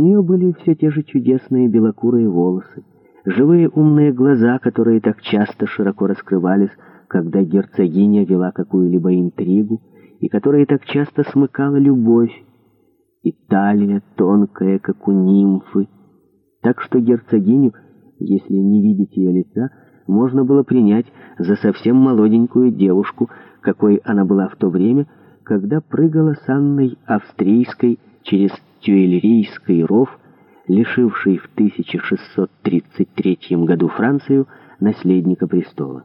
нее были все те же чудесные белокурые волосы, живые умные глаза, которые так часто широко раскрывались, когда герцогиня вела какую-либо интригу, и которые так часто смыкала любовь. И талия тонкая, как у нимфы. Так что герцогиню, если не видеть ее лица, можно было принять за совсем молоденькую девушку, какой она была в то время, когда прыгала с Анной Австрийской через Тюэллирийский ров, лишивший в 1633 году Францию наследника престола.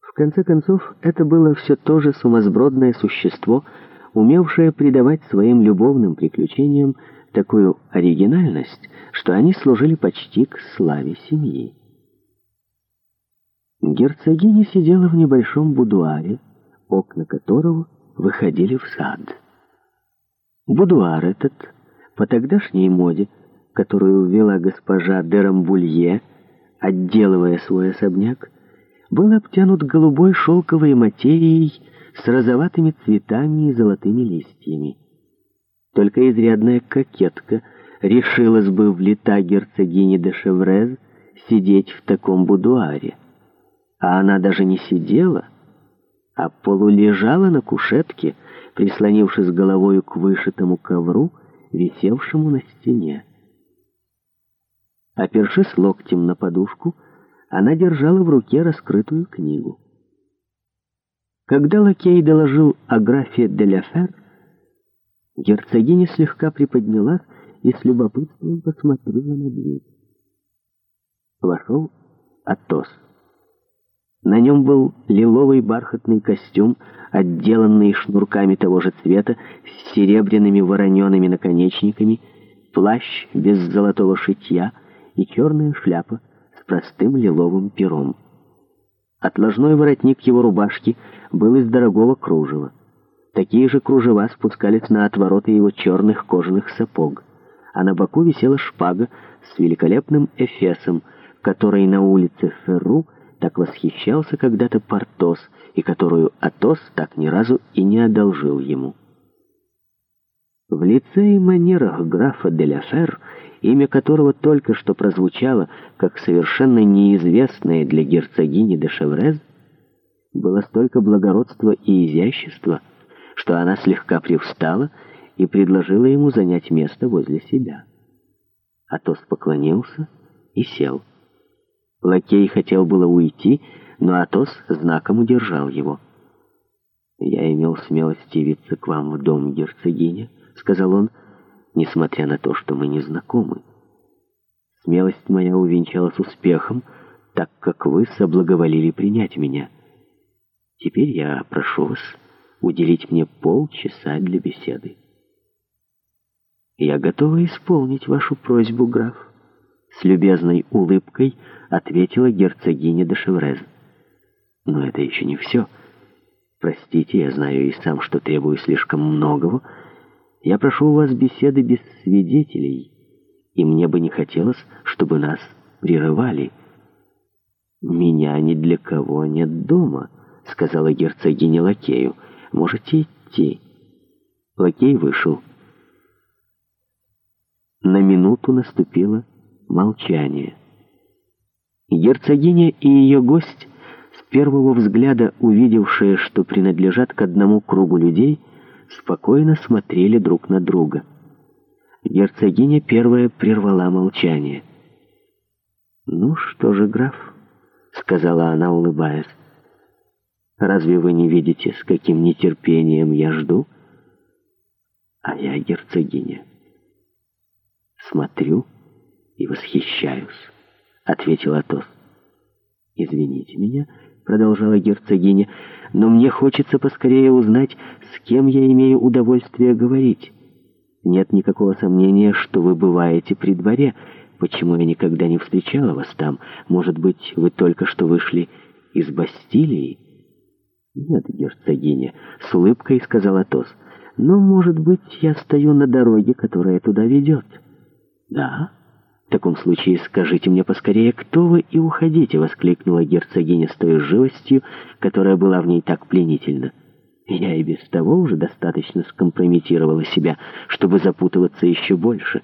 В конце концов, это было все то же сумасбродное существо, умевшее придавать своим любовным приключениям такую оригинальность, что они служили почти к славе семьи. Герцогиня сидела в небольшом будуаре, окна которого – выходили в сад. Будуар этот, по тогдашней моде, которую ввела госпожа Дерамбулье, отделывая свой особняк, был обтянут голубой шелковой материей с розоватыми цветами и золотыми листьями. Только изрядная кокетка решилась бы в лета герцогини де Шеврез сидеть в таком будуаре. А она даже не сидела — а полулежала на кушетке, прислонившись головою к вышитому ковру, висевшему на стене. Опершись локтем на подушку, она держала в руке раскрытую книгу. Когда лакей доложил о графе де ля герцогиня слегка приподнялась и с любопытством посмотрела на дверь. Вошел Атос. На нем был лиловый бархатный костюм, отделанный шнурками того же цвета, с серебряными вороненными наконечниками, плащ без золотого шитья и черная шляпа с простым лиловым пером. Отложной воротник его рубашки был из дорогого кружева. Такие же кружева спускались на отвороты его черных кожаных сапог, а на боку висела шпага с великолепным эфесом, который на улице Ферру – так восхищался когда-то Портос, и которую Атос так ни разу и не одолжил ему. В лице и манерах графа де ля Фер, имя которого только что прозвучало как совершенно неизвестное для герцогини де Шеврез, было столько благородства и изящества, что она слегка привстала и предложила ему занять место возле себя. Атос поклонился и сел. Лакей хотел было уйти, но Атос знаком удержал его. «Я имел смелость явиться к вам в дом герцогиня», — сказал он, «несмотря на то, что мы не знакомы. Смелость моя увенчалась успехом, так как вы соблаговолили принять меня. Теперь я прошу вас уделить мне полчаса для беседы». «Я готова исполнить вашу просьбу, граф», с любезной улыбкой ответила герцогиня де Шеврез. «Но это еще не все. Простите, я знаю и сам, что требую слишком многого. Я прошу у вас беседы без свидетелей, и мне бы не хотелось, чтобы нас прерывали». «Меня ни для кого нет дома», — сказала герцогиня Лакею. «Можете идти». Лакей вышел. На минуту наступила молчание. Герцогиня и ее гость, с первого взгляда увидевшие, что принадлежат к одному кругу людей, спокойно смотрели друг на друга. Герцогиня первая прервала молчание. «Ну что же, граф?» — сказала она, улыбаясь. «Разве вы не видите, с каким нетерпением я жду?» «А я герцогиня. Смотрю» и восхищаюсь», — ответил Атос. «Извините меня», — продолжала герцогиня, — «но мне хочется поскорее узнать, с кем я имею удовольствие говорить. Нет никакого сомнения, что вы бываете при дворе. Почему я никогда не встречала вас там? Может быть, вы только что вышли из Бастилии?» «Нет, герцогиня», — с улыбкой сказал Атос, — «но, может быть, я стою на дороге, которая туда ведет». «Да?» В таком случае скажите мне поскорее, кто вы, и уходите!» — воскликнула герцогиня с той живостью, которая была в ней так пленительна. Я и без того уже достаточно скомпрометировала себя, чтобы запутываться еще больше.